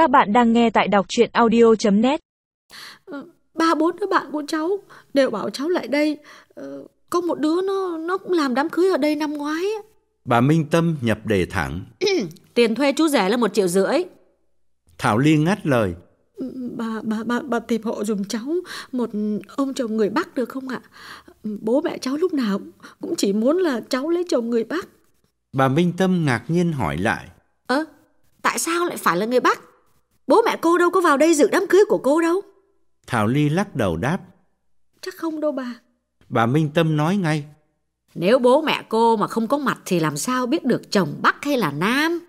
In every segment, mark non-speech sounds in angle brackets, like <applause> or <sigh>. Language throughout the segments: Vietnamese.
Các bạn đang nghe tại đọc chuyện audio.net ba bốn đứa bạn của cháu đều bảo cháu lại đây Ờ, có một đứa nó nó cũng làm đám cưới ở đây năm ngoái. Bà Minh Tâm nhập đề thẳng. <clears throat> tiền thuê chú rể là một triệu rưỡi Thảo Ly ngắt lời. bà bà bà bà tìm hộ dùm cháu một ông chồng người Bắc được không ạ bố mẹ cháu lúc nào cũng chỉ muốn là cháu lấy chồng người Bắc Bà Minh Tâm ngạc nhiên hỏi lại. ơ tại sao lại phải là người Bắc bố mẹ cô đâu có vào đây dự đám cưới của cô đâu Thảo Ly lắc đầu đáp. chắc không đâu bà Bà Minh Tâm nói ngay. Nếu bố mẹ cô mà không có mặt thì làm sao biết được chồng Bắc hay là Nam?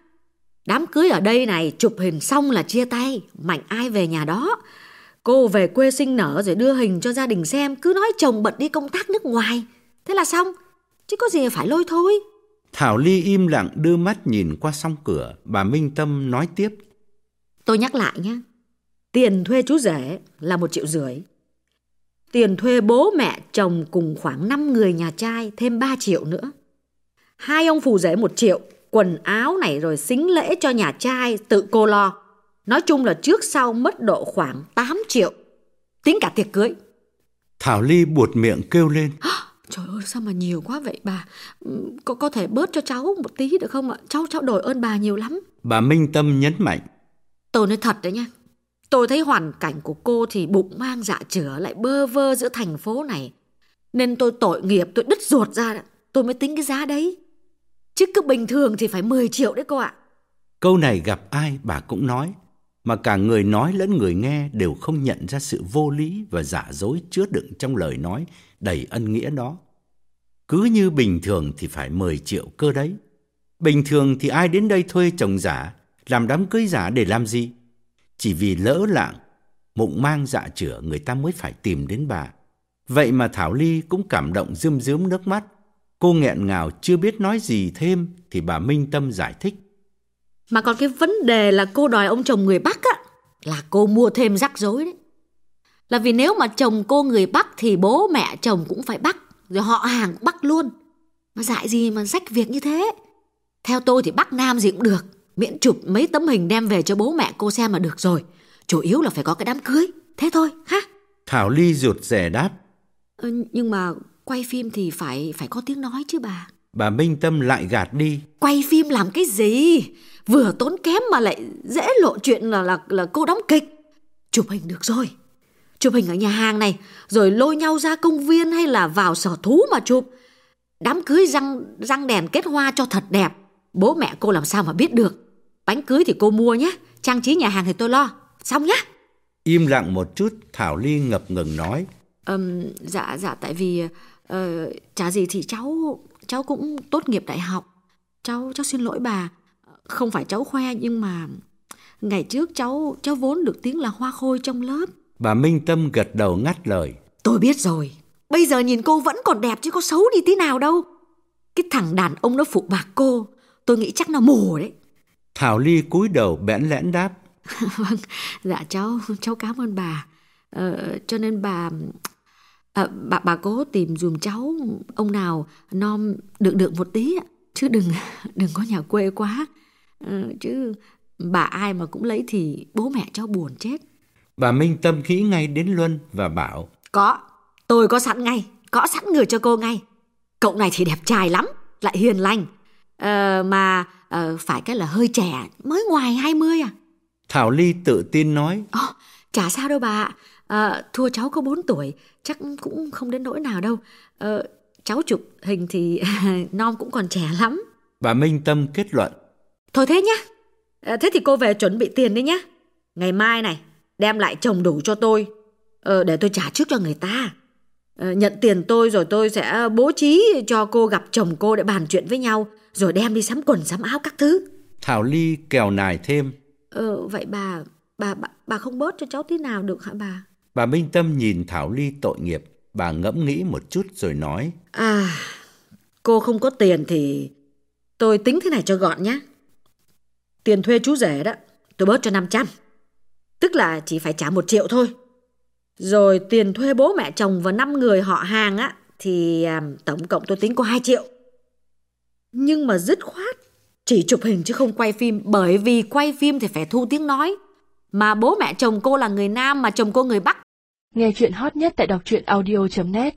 Đám cưới ở đây này chụp hình xong là chia tay, mạnh ai về nhà đó. Cô về quê sinh nở rồi đưa hình cho gia đình xem, cứ nói chồng bận đi công tác nước ngoài. Thế là xong, chứ có gì phải lôi thôi. Thảo Ly im lặng đưa mắt nhìn qua song cửa. Bà Minh Tâm nói tiếp. Tôi nhắc lại nhé, tiền thuê chú rể là một triệu rưỡi. Tiền thuê bố mẹ chồng cùng khoảng 5 người nhà trai thêm 3 triệu nữa. Hai ông phù rể một triệu, quần áo này rồi xính lễ cho nhà trai tự cô lo. Nói chung là trước sau mất độ khoảng 8 triệu. Tính cả tiệc cưới. Thảo Ly buột miệng kêu lên. <gasps> Trời ơi sao mà nhiều quá vậy bà Ừ, Có, có thể bớt cho cháu một tí được không ạ Cháu cháu đổi ơn bà nhiều lắm Bà Minh Tâm nhấn mạnh. Tôi nói thật đấy nha. Tôi thấy hoàn cảnh của cô thì bụng mang dạ chửa lại bơ vơ giữa thành phố này. Nên tôi tội nghiệp, tôi đứt ruột ra, tôi mới tính cái giá đấy. Chứ cứ bình thường thì phải 10 triệu đấy cô ạ. Câu này gặp ai bà cũng nói. Mà cả người nói lẫn người nghe đều không nhận ra sự vô lý và giả dối chứa đựng trong lời nói đầy ân nghĩa đó. Cứ như bình thường thì phải 10 triệu cơ đấy. Bình thường thì ai đến đây thuê chồng giả, làm đám cưới giả để làm gì? Chỉ vì lỡ lạng, mụng mang dạ chữa người ta mới phải tìm đến bà. Vậy mà Thảo Ly cũng cảm động rơm rớm nước mắt. Cô nghẹn ngào chưa biết nói gì thêm thì bà Minh Tâm giải thích. Mà còn cái vấn đề là cô đòi ông chồng người Bắc á, là cô mua thêm rắc rối đấy. Là vì nếu mà chồng cô người Bắc thì bố mẹ chồng cũng phải Bắc, rồi họ hàng cũng Bắc luôn. Mà dại gì mà rách việc như thế. Theo tôi thì Bắc Nam gì cũng được, miễn chụp mấy tấm hình đem về cho bố mẹ cô xem là được rồi. Chủ yếu là phải có cái đám cưới, thế thôi ha. Thảo Ly rụt rè đáp. Ờ, nhưng mà quay phim thì phải phải có tiếng nói chứ bà. Bà Minh Tâm lại gạt đi. Quay phim làm cái gì? Vừa tốn kém mà lại dễ lộ chuyện là là là cô đóng kịch. Chụp hình được rồi. Chụp hình ở nhà hàng này, rồi lôi nhau ra công viên hay là vào sở thú mà chụp. Đám cưới răng răng đèn kết hoa cho thật đẹp. Bố mẹ cô làm sao mà biết được. Bánh cưới thì cô mua nhé, trang trí nhà hàng thì tôi lo. Xong nhá. Im lặng một chút, Thảo Ly ngập ngừng nói. Ừm, dạ dạ tại vì ờ, chả gì thì cháu cháu cũng tốt nghiệp đại học. Cháu cháu xin lỗi bà, không phải cháu khoe nhưng mà ngày trước cháu cháu vốn được tiếng là hoa khôi trong lớp. Bà Minh Tâm gật đầu ngắt lời. Tôi biết rồi, bây giờ nhìn cô vẫn còn đẹp chứ có xấu đi tí nào đâu. Cái thằng đàn ông nó phụ bạc cô, tôi nghĩ chắc nó mù đấy. Thảo Ly cúi đầu bẽn lẽn đáp. <laughs> vâng, dạ cháu cháu cảm ơn bà. Ờ, cho nên bà à, bà bà cố tìm dùm cháu ông nào nom được được một tí chứ đừng <laughs> đừng có nhà quê quá. Ờ, chứ bà ai mà cũng lấy thì bố mẹ cháu buồn chết. Bà Minh Tâm nghĩ ngay đến Luân và bảo. Có, tôi có sẵn ngay, có sẵn người cho cô ngay. Cậu này thì đẹp trai lắm, lại hiền lành. Ờ, mà ờ, phải cái là hơi trẻ, mới ngoài 20 à. Thảo Ly tự tin nói. Ồ, chả sao đâu bà ạ. Ờ, thua cháu có 4 tuổi, chắc cũng không đến nỗi nào đâu. Ờ, cháu chụp hình thì <laughs> non cũng còn trẻ lắm. Bà Minh Tâm kết luận. Thôi thế nhá. Thế thì cô về chuẩn bị tiền đi nhá. Ngày mai này, đem lại chồng đủ cho tôi. Ờ, để tôi trả trước cho người ta. Ờ, nhận tiền tôi rồi tôi sẽ bố trí cho cô gặp chồng cô để bàn chuyện với nhau. Rồi đem đi sắm quần sắm áo các thứ. Thảo Ly kèo nài thêm. Ờ, vậy bà, bà, bà, bà không bớt cho cháu tí nào được hả bà? Bà Minh Tâm nhìn Thảo Ly tội nghiệp. Bà ngẫm nghĩ một chút rồi nói. À, cô không có tiền thì tôi tính thế này cho gọn nhé. Tiền thuê chú rể đó, tôi bớt cho 500. Tức là chỉ phải trả một triệu thôi. Rồi tiền thuê bố mẹ chồng và 5 người họ hàng á, thì à, tổng cộng tôi tính có 2 triệu. Nhưng mà dứt khoát, chỉ chụp hình chứ không quay phim, bởi vì quay phim thì phải thu tiếng nói. Mà bố mẹ chồng cô là người Nam mà chồng cô người Bắc. Nghe chuyện hot nhất tại đọc truyện audio.net